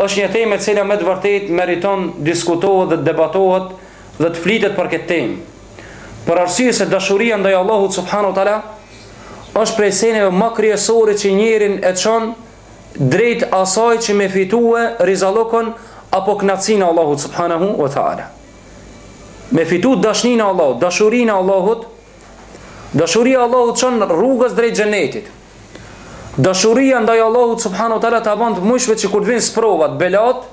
Është një temë e cila me të vërtetë meriton diskutohet dhe debatohet dhe të flitet për këtë temë. Për arsye se dashuria ndaj Allahut subhanahu wa taala është prej seneve ma kryesore që njerin e çon drejt asaj që me fitue rizallëkun apo knaqsinë e Allahut subhanahu wa taala. Me fitu dashninë e Allahut, dashurinë e Allahut, dashuria e Allahut çon rrugës drejt xhenetit. Dashuria ndaj Allahut subhanahu wa taala ta ban të mundshme që kur të vin sprovat, belat,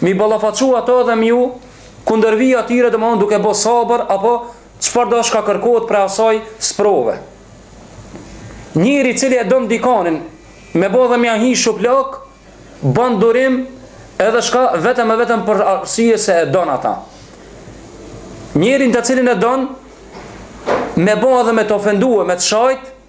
m'i ballafaqu ato dhe me ju kundërvi atyre dhe me konë duke bo sabër apo që për çdo çka kërkohet prej asaj sprove. Njeri i cili e don dikanin me bo dhe me ja hi shuplakë, bën durim edhe çka vetëm e vetëm për arsye se e don ata. Njerin të cilin e don, me bo dhe me të ofendue, me të shajtë,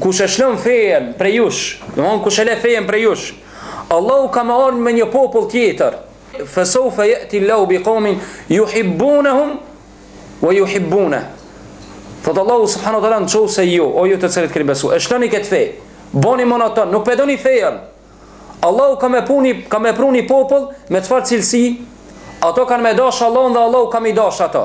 Kush e lshon fejen prej jush, do me thonë kush e le fejen prej jush, Allahu ka me ardh me një popull tjetër. Fesawfa yati Allahu biqawmin yuhibbunahum wa yuhibbuna. Thot Allahu subhanahu wa taala nëse ju, o ju të cilët keni besu, e lshoni këtë fe. Boni monoton, nuk p'e doni fejen. Allahu ka me puni, ka me pruni popull me çfarë cilësi? Ato kanë me dash Allahun dhe Allahu ka me dash ato.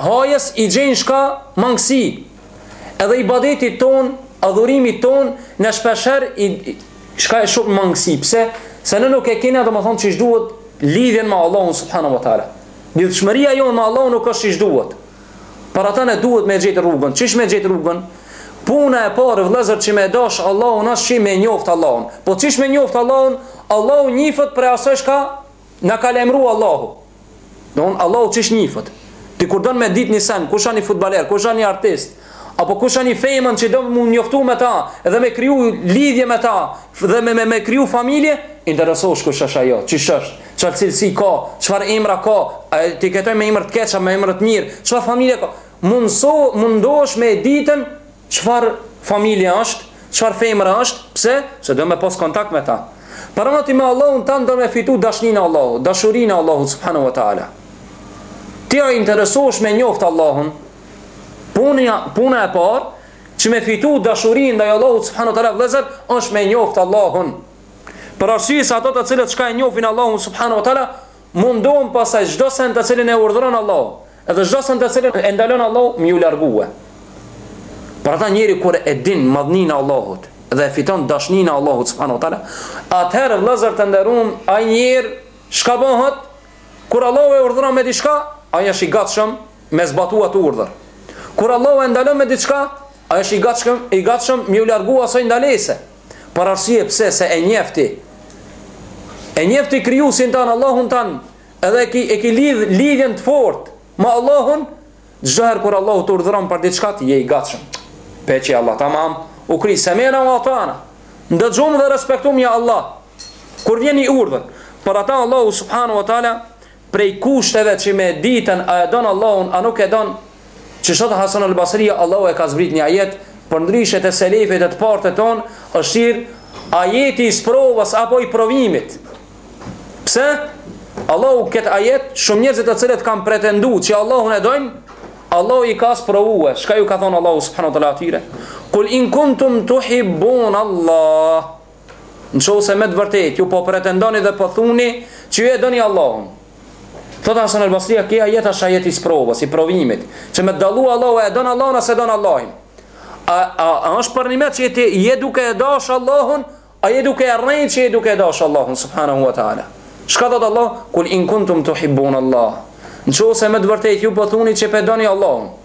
hajës i gjen çka mangësi, edhe ibadetit tonë, adhurimit tonë, ne shpeshherë i shkaktojmë shumë mangësi. Pse? Se ne nuk e kena do me thonë qysh duhet lidhjen me Allahun subhanu wa ta'ala. Lidhshmëria jonë me Allahun nuk është qysh duhet. Për ata ne duhet me gjetë rrugën. Qysh me gjetë rrugën? Puna e parë vëllezër që me dash Allahun asht me njoft Allahun. Po qysh me njoft Allahun? Allahu njifet prej asaj çka Na ka lajmëru Allahu. Domethonë Allahu qysh njifet. Ti kur don me dit një sen, kush a një futboller, kush a një artist, apo kush a një femën që don m'u njoftu me ta dhe me kriju lidhje me ta dhe me me, me kriju familje, interesosh kush është ajo, qysh është, çfarë cilësi ka, çfarë emra ka, a e thërrasin me emër të keq apo me emër të mirë, çfarë familje ka? Mundso mundosh me ditë Çfarë familje është, çfarë femre është, pse? Se do me pas kontakt me ta. Pra ti me Allahun tand do me fitu dashnin e Allahut, dashurinë e Allahut, subhanu wa ta'ala. Ti a interesosh me njoftë Allahun, punja, puna e parë, që me fitu dashurinë ndaj Allahut, subhanu wa ta'ala, vlezër, është me njoftë Allahun. Për arsye se ato të cilët çka e njofin Allahun, subhanu wa ta'ala, Mundohen masandaj çdo send të cilin e urdhëron Allahu, edhe çdo send të cilin e ndalon Allahu, me ju largue. Për ata njeri kur e din madhnin e Allahut dhe e fiton dashnin e Allahut subhanahu teala, atëherë vëllezër të nderuam, ai njeri çka bëhet? Kur Allahu e urdhëron me diçka, ai është i gatshëm me zbatu at urdhër. Kur Allahu e ndalon me diçka, ai është i gatshëm, i gatshëm me ju largue asaj ndalese. Për arsye pse se e njefti. E njefti krijuesin tamam Allahun tamam, edhe e ki e ki lidh lidhjen të fortë me Allahun, çdo herë kur Allahu të urdhëron për diçka ti je i gatshëm. Pe ki Allah tamam, u kri semena wa atana. Ndëgjum edhe respektum ja Allah. Kur vjen i urdhër, për ata Allahu subhanahu wa taala Prej kushteve që me ditën a e don Allahun a nuk e don, që thot Hasan al Basrija Allahu e ka zbrit një ajet, për ndryshe të selefët e të parët tonë, është thirr ajeti i sprovës apo i provimit. Pse? Allahu këtë ajet, shumë njerëzit të cilët kanë pretendu që Allahun e dojnë, Allahu i ka sprovue. Çka ju ka thonë Allahu subhanu teala atyre? Kul in kuntum tuhibbun Allah. Nëse me të vërtetë ju po pretendoni dhe po thuni që ju e doni Allahun. Thot Hasan al-Basri, "Ky ajet është ajet i provës, i provimit, që me dallu Allahu e don Allahun a s'e don Allahin." A, a, a është përnjime që ti je duke e dash Allahun, a je duke e rrejt që je duke e dash Allahun, subhanahu wa ta'ala. Çka thot Allah? Kul in kuntum tuhibbun Allah. Në qoftë se me të vërtet ju po thuni po që pe doni Allahun.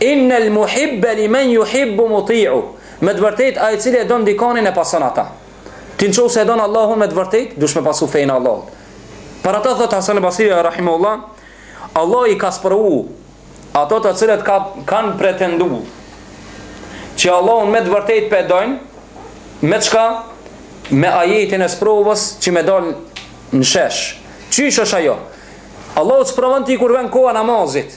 Inna al muhibba liman yuhibbu muti'u. Me të vërtetë ai i cili e don dikonin e pason ata. Ti nëse e don Allahun me të vërtetë, dush me pasu fenë e Allahut. Për ata thot Hasan al-Basri rahimahullah, Allah i ka sprovu ato të cilët ka, kanë pretendu që Allahun me të vërtetë pe dojnë, me çka? Me ajetin e sprovës që me dalë në shesh. Qysh është ajo? Allah të sprovon ty kur vjen koha e namazit.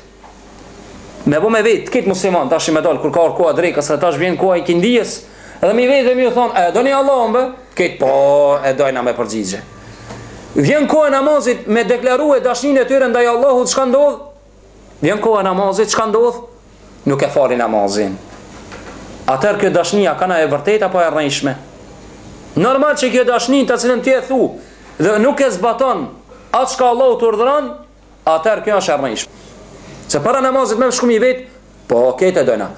Me bo me vetë, këta musliman, tashi me dalë, kur kalon koha e drekës e tash vjen koha e ikindijës, edhe mi vetë dhe mi u thonë, e doni Allahun, bë, këta po, e dojna me u përgjigj. Vjen koha e namazit, me deklarue dashnin e tyre, ndaj Allahut, çka ndodh? Vjen koha e namazit, çka ndodh? Nuk e falin namazin. Atër kjo dashnia, kon a e vërtetë apo e rrejshme. Normal që kjo dashni, të cilën ti e thu, dhe nuk e zbaton, atë çka Allahu të urdhëron, Atëherë kjo është e rrejshme. Se para namazit me shku mi vet, po ke të dojna.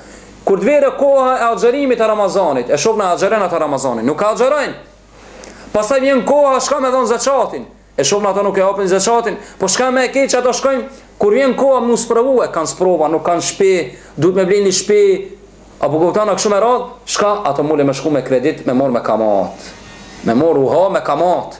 Kur të vjen koha e agjërimit të Ramazanit, e shoh në agjërim të Ramazanit, nuk agjërojnë. Pastaj vjen koha çka me dhon zakatin. E shohin ato nuk e japin zakatin, po çka më e keq ato shkojnë kur vjen koha mu sprovue, kanë sprova, nuk kanë shtëpi, duhet me ble një shtëpi. Apo kupton e kështu me radhë, çka ato mujn me shku me kredit, me mor me kamat. Me mor huha me kamat.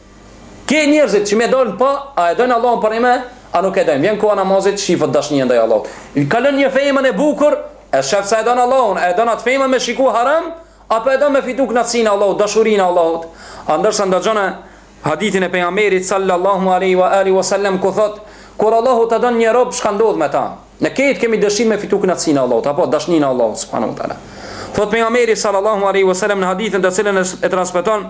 Ke njerëzit që me don pa, a e don Allahun përnime, a nuk e don. Vjen koha namazit, shifet dashnia ndaj Allahut. Kalon një femën e bukur, e shef sa e don Allahun, e don atë femën me shiku haram, apo e don me fitu knaqsin Allahut, dashurin Allahut. Andaj dëgjone, hadithin e pejgamberit sallallahu alaihi wa alihi wasallam ku thot kur Allahu ta don një rob çka ndodh me ta në qoftë kemi dëshirë me fitu kënaqësinë e Allahut apo dashninë e Allahut subhanahu wa taala thot pejgamberi sallallahu alaihi wasallam në hadithin të cilën e transmeton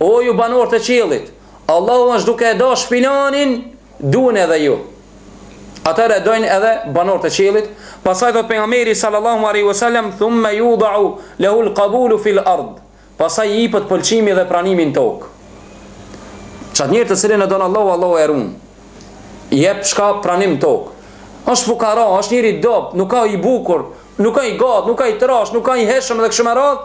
O ju banorë të qiellit, Allahu është duke e dashur filanin, dune edhe ju. Atër e dojnë edhe banor të qiellit Pasaj thot pejgamberi sallallahu alaihi wasallam Thumme judhau Lehu l'kabulu fil ard Pasaj ipet pëlqimi dhe pranimi n'tok Qatë njeri të cilin e don Allahu Allahu e run Jep çka pranim n'tok është fukara, është njeri i dobt Nuk a i bukur, nuk a i gat, nuk a i trash Nuk a i hijshëm dhe kështu me radh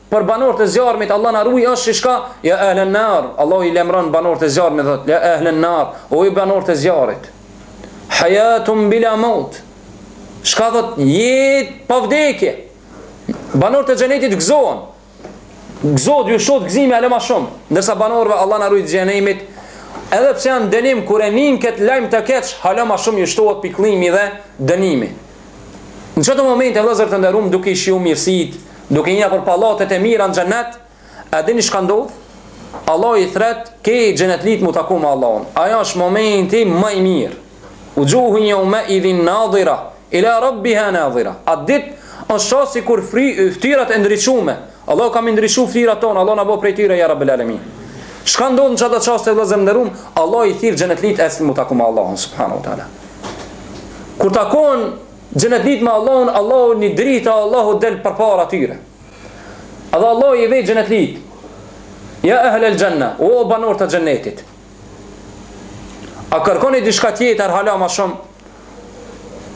Për banorët e zjarmit Allah na ruaj është çka ja ehlen nar. Allah i lajmron banorët e zjarmit thot ja ehlen nar. O ju banorët e zjarrit. Hayatun bila maut. Çka thot jet pa vdekje. Banorët e xhenetit gëzohen. Gëzohet ju shtohet gëzimi edhe më shumë. Ndërsa banorëve Allah na ruaj t'xhehenemit. Edhe pse janë n'dënim kur e nin kët lajm të keq, hala më shumë ju shtohet pikëllimi dhe dënimi. Në çdo moment vëllazër të nderuam duke i shiju mirësitë duke i hapur pallatet e mira në xhenet, a dini çka ndodh? Allah i thret, xhenetlit mu taku me Allahun. Ajo është momenti më i mirë. Vuxhuhun jeume idhin nadira, ila rabbiha nadhira. At dit, është çka sikur dit, ftyrat e ndriçume. Allah ka me i ndriçu ftyrat tonë, Allah na bo prej tyre, ja rabbil alemin. Çka ndodh në qato çaste vllazën të nderum, Allah i thirr xhenetlit e që mu taku me Allahun, subhanu tala. Kur takohen Xhenetlit me Allahun, Allahu një drita Allahut del përpara tyre. Edhe Allahu i vet xhenetlit, ja ehlel xhenna, o ju banor të xhenetit. A kërkoni diçka tjetër, hala ma shumë,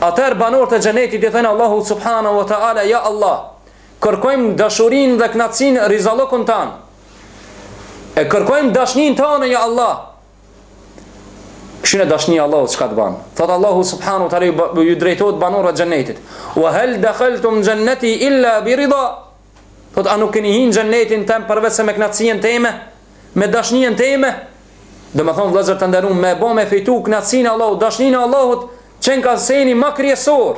atër banort e xhenetit, i thonë Allahut subhana wa ta'ala, ja Allah, kërkojmë dashurin dhe knaqsin rizallëkun tanë, e kërkojmë dashnin tanë, ja Allah, Shihne dashnia Allahut çka të bën. Thot Allahu subhanahu te ala ju drejtohet banorëve të xhennetit. Wa hal dakhaltum jannati illa bi rida. Thot a nuk keni hin n'xhennetin tem përveç se me kënaqësinë teme, me dashninë teme? Do të thon vëllazër të nderuar me bë me fitu kënaqësinë Allahut, dashninë Allahut, qenka seni më kryesor.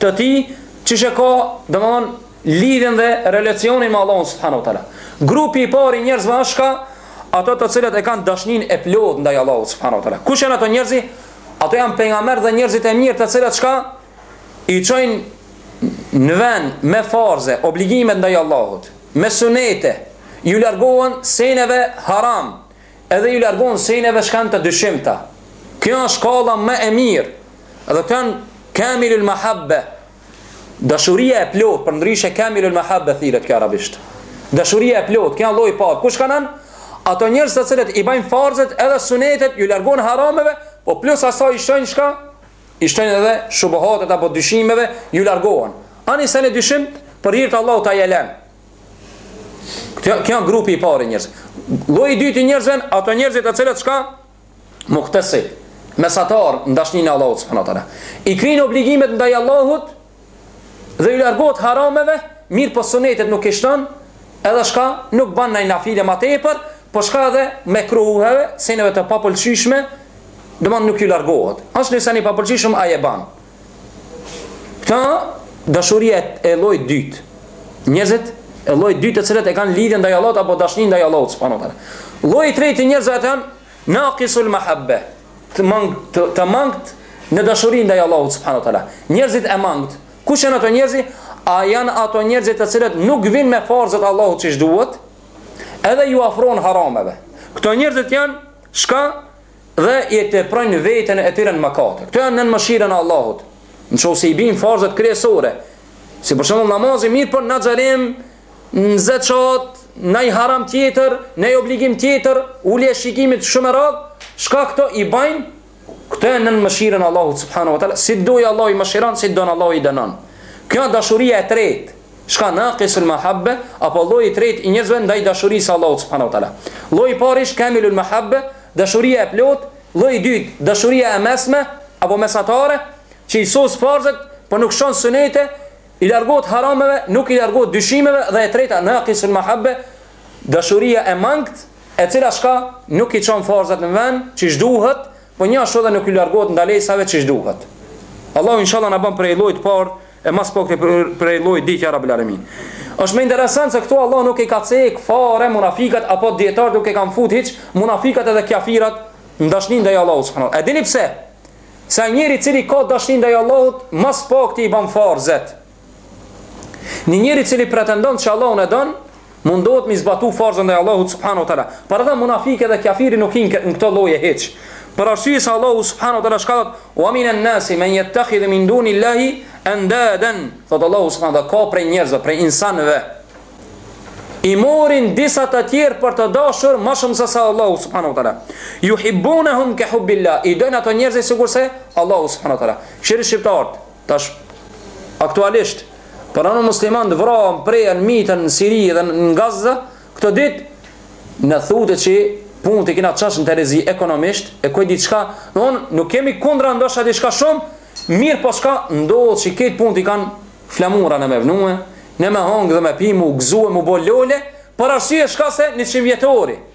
të tij qysh e ka domethënë lidhjen dhe relacionin me Allahun subhanu wa tala grupi i pari njerëzve është çka ato të cilët e kanë dashnin e plot ndaj Allahut subhanu wa tala kush janë ato njerëz ato janë pejgamberët dhe njerëzit e mirë të cilët çka i qojnë në ven me farze obligimet ndaj Allahut me sunete ju largohen seneve haram Edhe ju largohen seneve shkan të dyshimta. Kjo është shkalla më e mirë. Edhe kanë kamilul mahabbe. Dashuria e plot, për ndryshe kamilul mahabbe thirret kjo arabisht. Dashuria e plot, kjo lloji i parë. Kush janë ata? Ato njerëz të cilët i bajnë farzet edhe sunetet, ju largohen harameve, po plus asaj i shtojnë shka? I shtojnë edhe shubohatet apo dyshimeve, ju largohen. A ni sen në dyshim, për hir të Allahut aj e len. Këta janë grupi i parë i njerëzve. Lloji i dytë i njerëzve, ato njerëzit të cilët çka? Muktesid. Mesatar n'dashni ndaj Allahut subhanahu wa taala. I kryjnë obligimet ndaj Allahut dhe i largohet harameve, mirë po sunetet nuk i shton, edhe çka nuk bën naj nafile më tepër, po çka edhe mekruheve, seneve të papëlqyeshme, dhe nuk i largohet. Asht ni sen i papëlqyeshëm ai e bën. Kjo dashuria e llojit dytë. Njerëzit e llojit dytë të cilët e kanë lidhjen ndaj Allahut apo dashnin ndaj Allahut subhanahu wa taala. Lloji i tretë i njerëzve ata janë naqisul mahabbe. Të mangët, të mangt në dashuri ndaj Allahut subhanahu wa taala. Njerëzit e mangt. Kush janë ato njerëz? A janë ato njerëz të cilët nuk vijnë me farzat Allahut siç duhet? Edhe ju afrohen harameve. Këto njerëzit janë çka dhe i e teprojnë ndaj vetën e tyre në mëkate. Këto janë nën mëshirën e Allahut. Në qoftë se i bin farzet kryesore, si për shembull namazi, mirëpo n'agjërim, në zeqat, ni haram tjetër, ni obligim tjetër, ulje e shikimit e kështu me radhë, shka këto i bajnë, këto janë nën mëshirën e Allahut subhanahu wa tala, si don Allahu i mëshiron, si don Allahu i dënon. Kjo dashuria e tretë, Shka naqisul mahabbe, apo lloji i tretë i njerëzve ndaj dashurisë së Allahut subhanahu wa taala. Lloji i parë është kamilul mahabbe, dashuria e plotë, lloji i dytë, dashuria e mesme apo mesatare, që i sos farzet, po nuk shton sunete, i largohet harameve, nuk i largohet dyshimeve dhe e treta naqisul mahabbe, dashuria e mangët, e cila shka nuk i çon farzet në vend, qysh duhet, Po njashtu dhe nuk i largohet ndalesave qysh duhet. Allahu inshallah na bën prej llojit t'parë e ma s'pakti prej llojit t'dytë ja rabel alemin. Është me interesant se këtu Allahu nuk i ka cek fare munafikat apo dijetarët nuk i kanë fut hiç munafikat edhe kafirat në dashnin ndaj Allahut subhanallahu. A dini pse? Se njeri i cili ka dashnin ndaj Allahut, ma s'pakti i bën farzet. Një njeri i cili pretendon se Allahun e don, mundohet mi zbatu farzet e Allahut subhanahu wa taala. Por edhe munafiki dhe kafiri nuk hinë në këto lloje hiç. Për arsye se Allahu subhanahu wa taala shka thot: "Wa min an-nas man yattakhidhu min duni Allahi andadan." Thot Allahu subhanahu wa taala ka prej njerëzve, prej insanëve i morin disa të tjerë për të dashur më shumë se sa Allahu subhanahu wa taala. Yuhibbunahum ka hubbillah. I dojnë ato njerëz sikurse Allahu subhanahu wa taala. Shiri shqiptar, Tash aktualisht për anë muslimanët vrahen, prehen, myten në Siri dhe në Gaza, këto ditë në thotë që punët i kena çash në terezi ekonomisht, e kujt diçka, don nuk kemi kundra ndoshta diçka shumë, mirëpo çka ndodh që këtë punët i kanë flamura me vnue, në me hangë dhe me pi, mu gëzue, mu bo lole, për arsye shka se njëqindvjetori.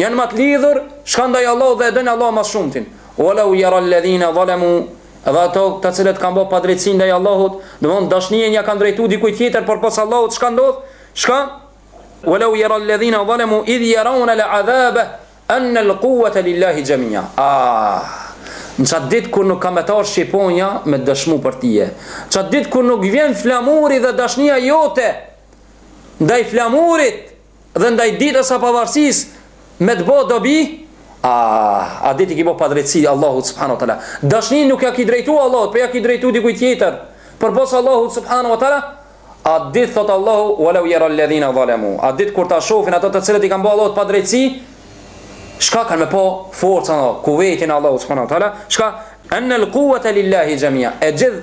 Janë më të lidhur çka ndaj Allahut dhe e dojnë Allahun më shumti. Walau yara alladhina zalamu dhe ato të cilët kanë bërë padrejtësi ndaj Allahut, domethonë dashninë ja kanë drejtuar dikujt tjetër përpos Allahut çka ndodh? Çka? Walau yara alladhina zalamu idh yarawna al'adhaba anna al-quwwata lillahi jami'a. Ah. Në qatë ditë kur nuk ka me t'ardhë Shqiponja me dëshmu për tije Në qatë ditë kur nuk vjen flamuri dhe dashnia jote Ndaj flamurit dhe ndaj ditës së pavarësisë me të bo dobi, a, at ditë ki bo padrejtësi Allahut subhanahu wa taala. Dashnin nuk ja ki drejtu Allahut, po ja ki drejtu dikujt tjetër përpos Allahut subhanahu wa taala, at ditë thot Allahu walau yara alladhina zalamu. At ditë kur ta shohin ato të cilët i kanë bo Allahut padrejtësi, shka kanë me pa forcën e Allahut, kuvetin e Allahut subhanahu wa taala, shka anna alquwata lillahi jamia. E gjithë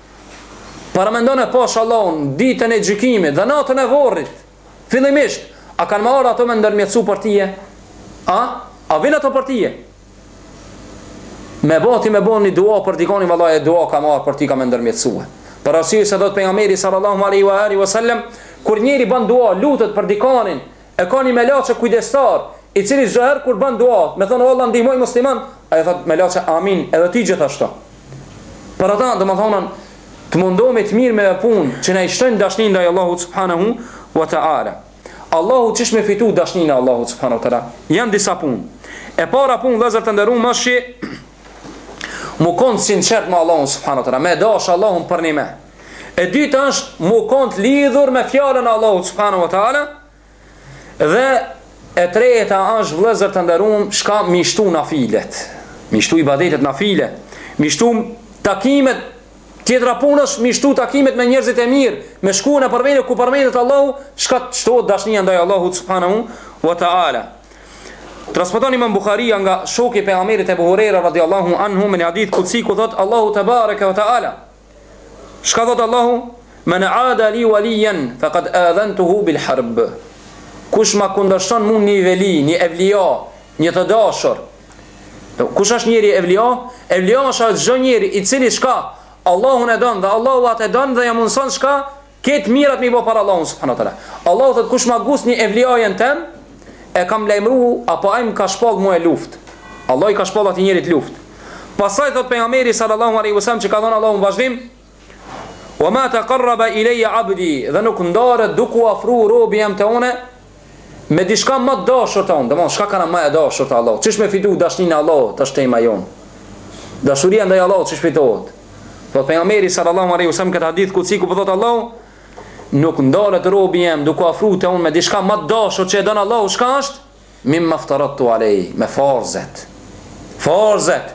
Paramendone pash Allahun ditën e gjykimit dhe natën e vorrit. Fillimisht, a kanë m'ardhë ato me ndërmjetësu për tije? A? A vinë ato për tije? Me ba ti me bo një dua për dikonin vallahi dua ka m'ardhë për ti ka me ndërmjetësu. Për arsye se thotë pejgamberi sallallahu aleyhi wa alihi wa sallem, kur njeri bën dua lutet për dikonin E ka një melaçe kujdestar, i cili çdo herë kur bën dua, me thonë o Allah ndihmoj musliman, ai thotë melaçe amin, edhe ti gjithashtu. Për ata, domethënë, të mundohemi të mirremi me punë që na i shtojnë dashnin ndaj Allahut subhanahu wa taala. Allahu qysh me fitu dashnin e Allahut subhanahu wa taala. Jan disa punë. E para punë vëllezër të nderum është që mu kon sinqert me Allahun subhanahu wa taala, me dash Allahun për një E dyta është mu kon t'lidhur me fjalën e Allahut subhanahu wa taala dhe e treta është vëllezër të nderum çka mi shtu nafilet. Mi shtu ibadetet nafile. Mi shtu takimet, tjetra punë është, mi shtu takimet me njerëzit e mirë, me shku ne përmendet ku përmendet Allahu, çka shtohet dashnia ndaj Allahut subhanahu wa taala. Transmeton Imam Buhariu nga shoku i pejgamberit Abu Huraira radhiyallahu anhu në një hadith kudsi ku thot Allahu tebareke ve teala Shka thot Allahu? Men ada li walijen, fe kad adhentuhu bil harb. Kush ma kundërshon mu një veli, një evlija, një të dashur. Kush është njeri evlija? Evlija është çdo njeri, i cili shka? Allahun e don dhe Allahu atë e don dhe ja mundëson shka? Ketë mirat mi bo për Allahun subhanahu taala. Allahu thotë kush ma ngucë një evliajen tem, e kam lajmru, apo ai më ka shpallë mue luftë. Allahu i ka shpallë atij njerit luftë. Pastaj thotë pejgamberi sallallahu alaihi wasallam që ka thonë Allahu n'vazhdim, Wa ma taqarraba ilayya abdi, dhe nuk ndalet duke u afru robi jem te une, me diçka më të dashur te unë, domthonë çka kanë më e dashur te Allahu, qysh me fitu dashninë e Allahut, është tema jon. Dashuria ndaj Allahut qysh fitohet. Po pejgamberi sallallahu alaihi wasallam këtë hadith kudsi ku po thot Allahu, nuk ndalet robi jem duke u afruar te unë me diçka më të dashur që e don Allahu, çka është? Mimma iftaradtu alayhi, me farzet. Farzet.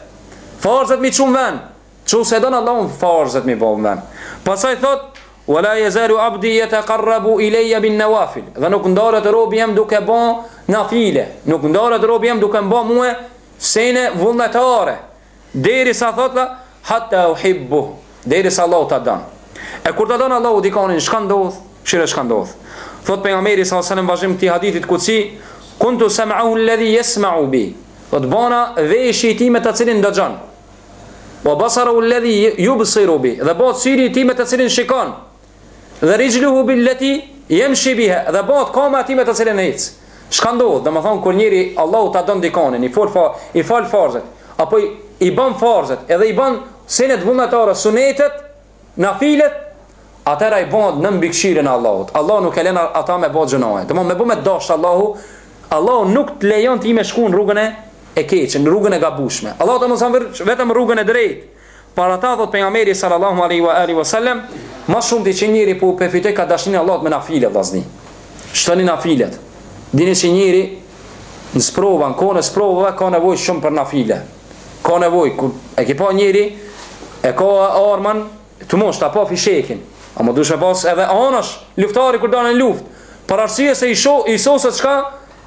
Farzet mi çu n'ven, Qo se don Allahu farzet mi bë n'vend. Pastaj thot wala yazalu abdi yataqarrabu ilayya bin nawafil. Dhe nuk ndalet robi jem duke bë nafile. Nuk ndalet robi jem duke bë mua sene vullnetare. Derisa thotë hatta uhibbu. Derisa Allahu ta don. E kur ta don Allahu dikonin çka ndodh? Kshyre çka ndodh. Thot pejgamberi sallallahu alajhi wasallam n'vazhdim të këtij hadithit kudsi kuntu sam'ahu alladhi yasma'u bi. Thot bona veshi i tij me të cilin dëgjon. Wa basarahu alladhi yubsiru bi Dhe bëhet syri i tij me të cilin shikon Dhe rijluhu allati yamshi biha Dhe bëhet kama e tij me të cilën hec Çka ndodh Domethonë kur njeri Allahu ta don dikonin I fal fa, i fal farzet Apo i, i bën farzet Edhe i bën senet vullnetare Sunetet Nafilet, atëherë ai bëhet në mbikëqyrjen e Allahut. Allahu nuk e len atë me bë gjynahet. Domethënë me t'dasht Allahu, Allahu nuk të lejon ty me shku në rrugën e e keqe, në rrugën e gabushme. Allahu të mëson vërë vetëm rrugën e drejtë. Për ata, thot pejgamberi sallallahu alaihi wa alihi wa sallam, ma shumti që njeri po e përfitojka dashninë e Allahut me nafilet, vllazni. Shtoni nafilet. Dini që njeri në sprova, në kohën e sprova, ka nevojë shumë për nafilet. Ka nevojë, kur e ki pa njeri, e ka armën, të mushta pa fishekin. Ama duhet me pas edhe anash, luftari kur del në luftë. Për arsye se i, sho, i soset çka,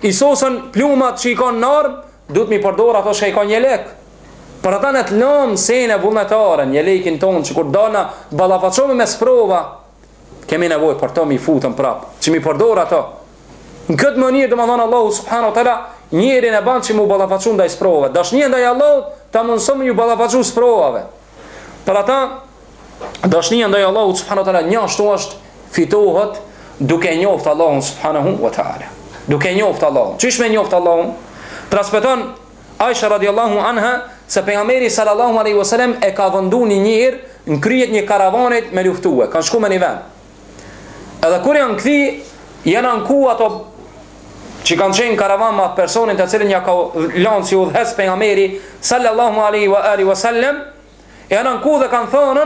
i sosen plumat që i ka në armë, duhet mi përdor ato që i ka n'jelek. Për ata ne të lëmë sene vullnetare n'jelekin tonë që kur dalim, ballafaqohemi me sprova, Kemi nevojë për to mi futë prap, që mi përdor ato. Në këtë mënyrë domethonë Allahu subhanahu wa taala, njerin e ban që mu ballafaqu ndaj sprovave. Dashnia ndaj Allahut ta mundson me ju ballafaqu sprovave. Për ata dashnia ndaj Allahut subhanahu wa taala njashtu është fitohet duke njoftë Allahun subhanahu wa taala. Duke njoftë Allahun. Qysh me njoftë Allahun? Transmeton Aisha radiallahu anha se pejgamberi sallallahu alaihi wasallam e ka vendu një njeri në krye të një karavanit me luftue, kanë shku me një vend. Edhe kur janë kthy, janë anku ato që kanë qenë n'karavan me personin të cilin ja ka lanë si udhëhes pejgamberi sallallahu alaihi wa sallam, e janë anku dhe kanë thonë,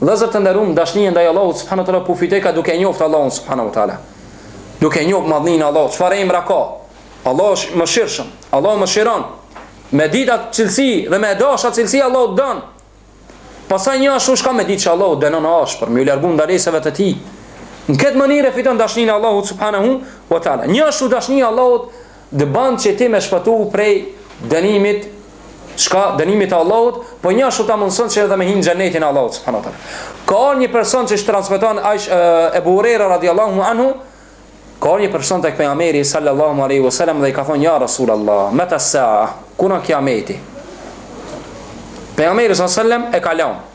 Vllezër të nderum, dashnia ndaj Allahut subhanahu wa taala po fitojka duke njoft Allahun subhanahu wa taala. Duke njoft madhnin e Allahut, çfarë emra ka? Allahu është mëshirshëm. Allahu mëshiron. Me ditë atë cilësi dhe me dash atë cilësi Allahu don. Pastaj njashtu shka me ditë që Allahu dënon ashpër, m'ju largu ndalesave të tij. Në këtë mënyrë e fiton dashnin e Allahut subhanahu wa taala. Njashtu dashnia e Allahut Të ban që ti me shpëtu prej dënimit Shka dënimit t'Allahut Po njashtu ta mundëson që edhe me hi n'xhennetin Allahut subhanahu wa taala Ka ardhë një person qysh transmiton Ebu Hurejra radiallahu anhu Ka ardhë një person te pejgamberi Sallallahu aleyhi wasallam dhe i ka thonë Ja Rasul Allah Metes-sa'a Kur o kijameti Pejgamberi ka thanë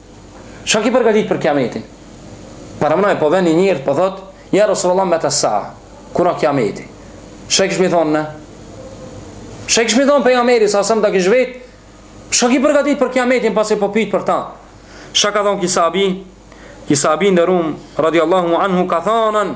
Çka ki përgatit për kiametin? Paramenoj, po vjen një njeri, po thot, ja Rasulullah metes-sa'a, kur o kiameti? Çka kishim i thonë ne? Çka kishim i thonë pejgamberi s.a.s. me të kish vetë? Çka ki përgatit për kiametin, masi po pit për ta? Çka ka thonë ky sahabi? Ky sahabi i nderumë, radiallahu anhu, ka thonën,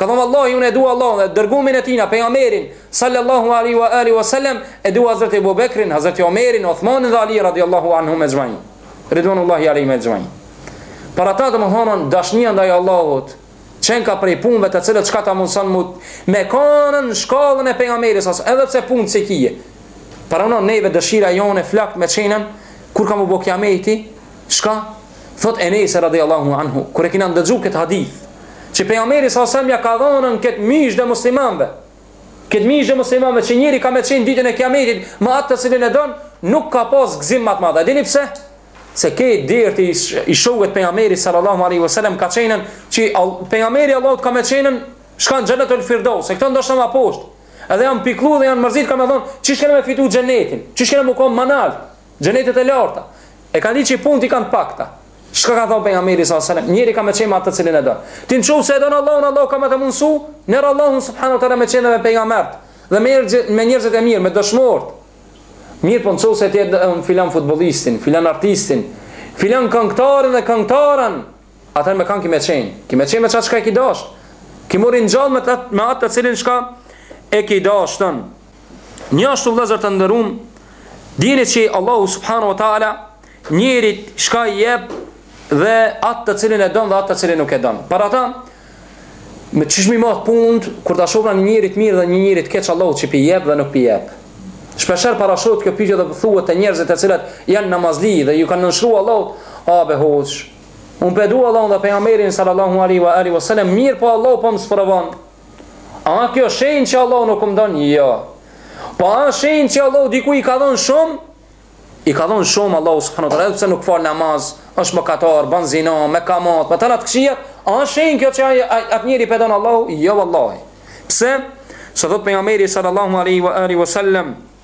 Ka thënë Vallahi unë e dua Allahun dhe dërgumin e tina pejgamberin sallallahu alaihi wa alihi wasallam e dua Hazreti Ebu Bekrin, Hazreti Omerin, Uthmanin dhe Ali radhiyallahu anhum ecmain. Ridwanullahi alaihim ecmain. Për ata domethonën dashnia ndaj Allahut qenka prej punëve të cilët çka ta mundësën mut me kanën në shkallën e pejgamberit sas edhe pse punë s'kije. Paramenon neve dëshira jone flakt me qenën kur ka m'u bo kiameti Shka? Thot Enesi radiallahu anhu, kur e kina ndëgju këtë hadith, që pejgamberi s.a.s. ja ka dhonën këtë myzhde muslimanve, këtë myzhde muslimanve që njeri ka me qenë ditën e kiametit, me atë të cilin e donë, nuk ka pas gëzim ma të madh. Dini pse? Se kederi i shokëve t'pejgamberit sallallahu alaihi wasallam ka qenën, që pejgamberi i Allahut ka me qenën, shka në xhenetul firdeus, se këta ndoshta ma poshtë. Edhe janë pikllu dhe janë mërzit, ka me thonë, qysh kena me fitu xhenetin, qysh kena m'u konë ma nalt, Xhenetet e larta. E kanë dit që punët i kanë t'pakta. Shka ka thonë pejgamberi s.a.s. Njeri ka me qenë me atë të cilin e donë. Ti në qoftë se e donë Allahun, Allahu ka me të mundësu, me Allahun subhanahu wa taala me qenë dhe me pejgamberët, dhe me, me njerëzit e mirë, me dëshmortë. Mirëpo në qoftë se ti e donë filan futbolistin, filan artistin, filan këngëtarin dhe këngëtaren, atëherë me kanë ki me qenë. Ki me qenë me qatë shka e ki dashtë. Ki m'u ringjallë me, me atë të cilin shka e ki dashtën. Njashtu vëllazër të nderuam, dini se Allahu subhanahu wa taala njerit shka i jep dhe atë të cilin e don dhe atë të cilin nuk e don. Për ata qysh me thon punë kur ta shohna një njeri të mirë dhe një njeri të keq Allahu qi pi jep dhe nuk pi jep. Shpeshherë parashtrohet kjo pyetje do të thuhet te njerëzit të cilët janë namazli dhe ju kanë nënshtruar Allahu, a be hoxh. Un pe dua Allahun dhe pejgamberin sallallahu alaihi wa alihi wasallam, mirëpo Allahu po më sprovon. A kjo shenjë që Allah nuk më don? Jo. Po a shenjë që Allahu dikujt i ka dhënë shumë? I ka dhënë shumë Allahu subhanahu wa taala, pse nuk fal namaz, është mëkatar, ban zina, me kamatë, me tana të këqijat, a shenjë kjo që atë njeri pe don Allahu? Jo, vallahi. Pse? Se thotë pejgamberi sallallahu aleyhi wa alihi wa sallam,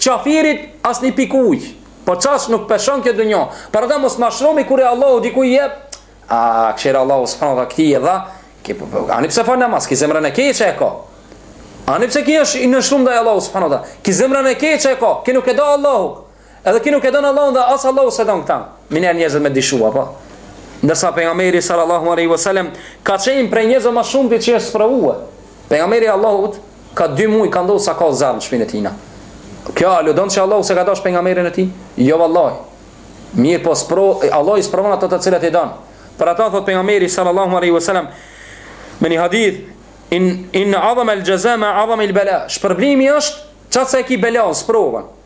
Qafirit as një pik uj Po qaq nuk peshon kjo dunja Pra edhe mos mashtrohemi kur Allahu dikujt i jep A kqyre Allahu subhanahu edhe këtij i dha ky, po, po, Ani pse fal namaz, ky zemrën e keqe e ka Ani pse ky është i nënshtruar ndaj Allahut subhanahu edhe Ky zemrën e keqe e ka, ky nuk e do Allahu Edhe ky nuk e don Allahun dhe as Allahu s'e don këta Mendojnë njerëzit me dijeni po Ndërsa pejgamberi sallallahu aleyhi vësallem Ka qenë prej njerëzve ma shumë që është sprovu Pejgamberi i Allahut Nga dy muj ka ndodh s'ka zjarr në shpinë e tina. Kjo aludon se Allahu s'e ka dash pejgamberin e tij? Jo vallahi. Mirëpo spro, Allah i sprovon ata të cilët i don. Për ata thot pejgamberi sallallahu alaihi wasallam me një hadith in in azama al jaza ma azama al bala. Shpërblimi është qaq sa e ki bela, sprovën.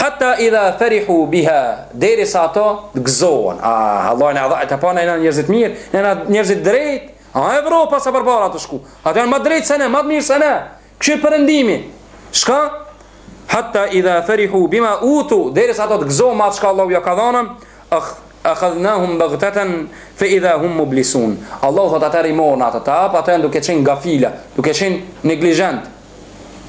Hatta idha farihu biha, derisa ata të gëzohen. Ah, Allahu neve na dha, e ka pa ne na jena njerëz të mirë, na jena njerëz të drejt, a Evropa sa përbara të shku, ata janë ma drejt se ne, ma të mirë se ne, kqyre përëndimi, shka? Hatta idha farihu bima utu, derisa ata të gëzohen me atë çka Allahu ja ka dhanë, ah, akhadhnahum baghtatan fa idha hum mublisun allah thot atëherë i morëm ata, i kap ata duke qen gafila duke qen neglizhent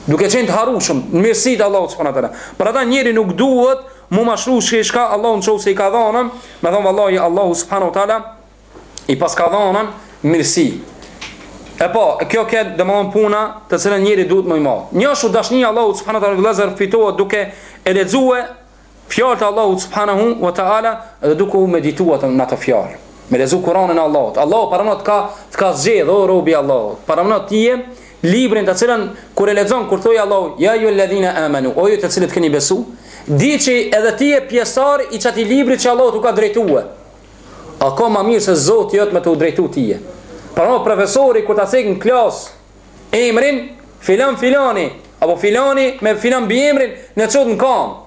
Duke qenë të harrueshëm, në mirësi të Allahut subhanahu wa taala. Për ata njeri nuk duhet mu mashru se çka Allahu në qoftë se i ka dhanën, me thonë vallahi Allahu subhanahu wa taala i paska dhanën mirësi. E po, kjo ke domethanë puna të cilën njeri duhet me e majt. Ashtu dashnija e Allahut subhanahu wa taala vëllezër fitohet duke e lexue Fjalët e Allahut subhanahu wa ta'ala dhe duke u medituar në ato fjalë. Me lexu Kur'anin e Allahut. Allahu paramendo ka, të ka zgjedh o rob i Allahut. Paramendo ti je librin të cilën kur e lexon kur thotë Allahu ya ayuha ladhina amanu o ju të cilët keni besu, di që edhe ti je pjesar i qatij librit që Allahu të ka drejtuar. A ka më mirë se Zoti jot me të u drejtu ti je. Pra profesori kur ta cek në klas emrin filan filani apo filani me filan mbiemrin u çove në kam.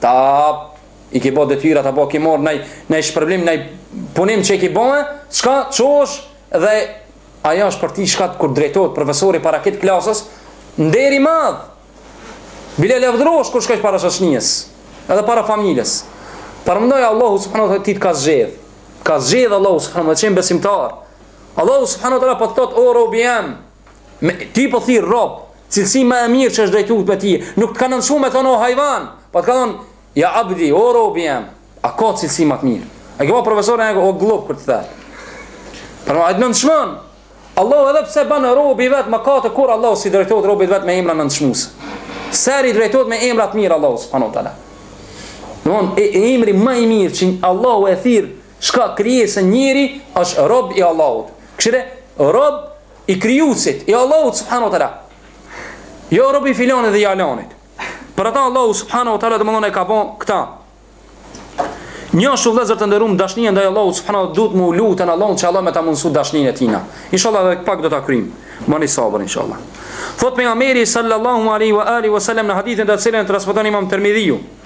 Ti i ke bë detyrat apo ke marr naj naj shpërblim naj punim që ke bën, çka çosh dhe ajo është për ti çka kur drejtohet profesori para krejt klasës, nder i madh. Bile lavdrohesh kur shkon para shoqënisë, edhe para familjes. Paramendo Allahu subhanahu wa taala ti të ka zgjedh. Ka zgjedh Allahu subhanahu wa taala besimtar. Allahu subhanahu wa taala po thot o robi jem, ti po thirr rob, cilësi më e mirë që është drejtuar me ti, nuk të ka nënçmuar me thonë o hajvan, po të ka thonë ja abdi o robi jem, a ka cilësi më të mirë. A ke pa profesorin e o gllup kur të thotë. Për më ajtën nënçmon. Allahu edhe pse bën robi vet mëkate kurr Allahu s'i drejtohet robit vet me emra nënçmues. Sall i drejtohet me emra të mirë Allahu subhanahu wa taala. Domthonë, e emri më i mirë që Allahu e thirr Çka krijesën njeri është rob i Allahut. Kshyre, rob i krijuesit, i Allahut subhanahu wa taala. Jo rob i filonit dhe i alonit. Për ata Allahu subhanahu wa taala domthonë e ka bën këta. Njashtu vëllezër të nderuam dashnia ndaj Allahut subhanahu wa taala duhet me lutën Allahun që Allahu me ta mundsu dashninë e tina. Inshallah edhe pak do ta kryjm. Mani sabër inshallah. Thot pejgamberi sallallahu alaihi wa alihi wasallam në hadithin të cilin transmeton Imam Tirmidhiu.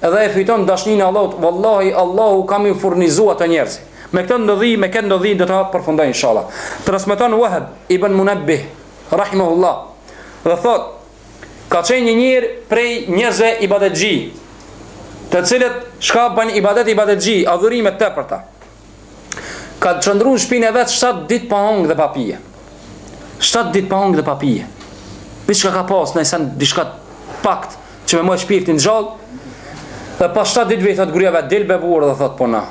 dhe e fiton dashninë e Allahut, vallahi Allahu ka me i furnizu ata njerëz. Me këtë ndodhi, me këtë ndodhi do ta përfundoj inshallah. Transmeton Wahb ibn Munabbih rahimahullah. Dhe thot, ka qenë një njeri prej njerëzve ibadetxhi, të cilët çka bën ibadet ibadetxhi, adhurime të tepërta. Ka qëndru në shpinë e vet 7 dit pa hongë dhe pa pi 7 dit pa hongë dhe pa pi Diçka ka pasë njisen dishka pakt Që me majt shpirtin gjallë Dhe pas 7 ditve i thot gruja vet Dil be burrë dhe thot po na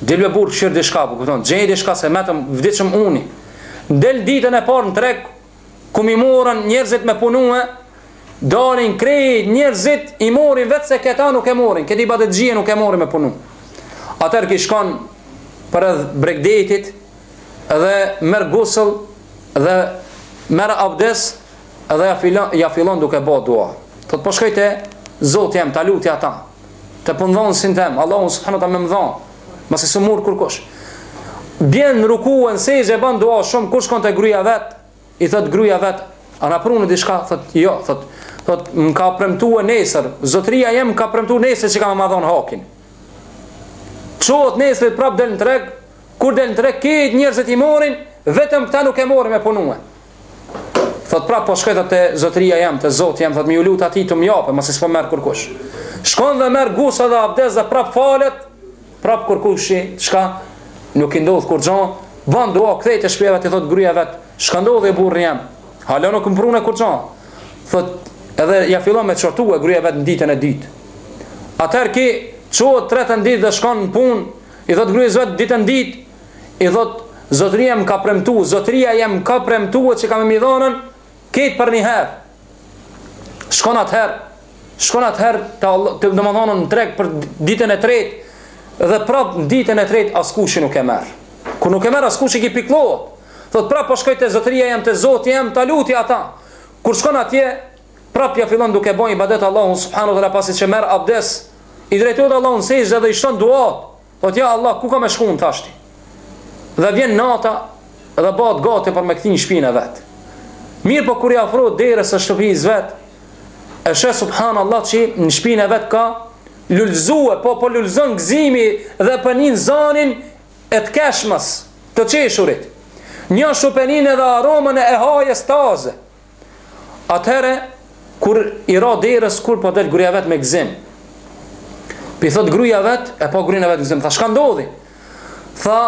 Dil be burrë kshyr dishka po këton Gjeni dishka se metëm vdiqëm uni Del ditën e parë në treg ku i morrin njerëzit me punue, dalin krejt njerëzit i morrin vetëm se këta nuk e morrin, kët ibadetxhi nuk e morrin me punu. Atëherë ky shkon përreth bregdetit dhe merr gusëll dhe merr abdes dhe ja fillon, ja fillon duke bo dua. Thot po shkoj po te Zoti jem, ta luti ata, të pëndhonë sin të jam, Allahu subhanahu wa taala me më dhonë. Masi s'um mur kurkush. Bjen në ruku e në sexhde e ban dua shumë, kur shkon te gruja vet, i thot gruja vet, a na prune diçka, thot, jo, thot, thot, më ka premtu e nesër, zotria jem m'ka premtu nesër që ka me ma dhon hakin. Çohet nesër prap del në treg, kur del në treg, krejt njerëzit i morrin, vetëm këta nuk e morrin me punue. Thot prap po shkoj te zotëria jem, te Zoti jem, thot me ju lut atij të më japë, masi s'po më merr kurkush. Shkon dhe merr gusëll dhe abdes dhe prap falet, prap kurkushi, çka? Nuk i ndodh kurgjo, bën dua kthehet te shpia i thot gruaja vet, çka ndodhi burri jem? Hala nuk më prune kurgjo. Thot edhe ja fillon me qortua gruaja vet në ditën e dytë. Atëherë ky çohet të tretën ditë dhe shkon në punë, i thot gruaja vet ditën ditë, i thot zotëria më ka premtu zotëria jem m'ka premtu që ka me m'i dhon hakun për një herë shkon atëherë shkon atëherë të, të, të mëdhanë në treg për ditën e tretë dhe prap në ditën e tretë askushi nuk e merr kur nuk e merr askushi ky pikëllohet thot prap po shkoj te zotëria jem te zoti jem ta luti ata kur shkon atje prap ia fillon duke bo ibadet Allahun subhanehu ve teala pasi që merr abdes i drejtohet Allahut në sexhde dhe i shton duat Thot ja Allah, ku ka me shku tashti? Dhe vjen nata dhe bahet gati për me kthy në shpinë e vet. Mirëpo kur i afrohet derës së shtëpisë vet, e sheh subhan Allah që në shpinë e vet ka lulëzue, po po lulëzon gëzimi dhe pe nin zanin e të keshmes të qeshurit. Njashtu pe nin edhe aromën e hajes taze, Atëherë kur i ra derës kur po del gruaja vet me gzim. Pi thot gruaja vet, e pa gruan e vet n'gzim, tha çka ndodhi? Tha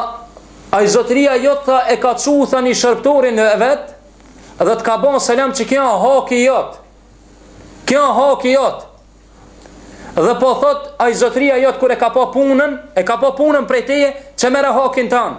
ai zotëria jot tha e ka çu tha një shërbëtorin e vet dhe të ka bën selam që ky o haki jot. Ky o haki jot. Dhe po thot ai zotëria jot kur e ka pa punën, e ka pa punën prej teje që merr hakin tan.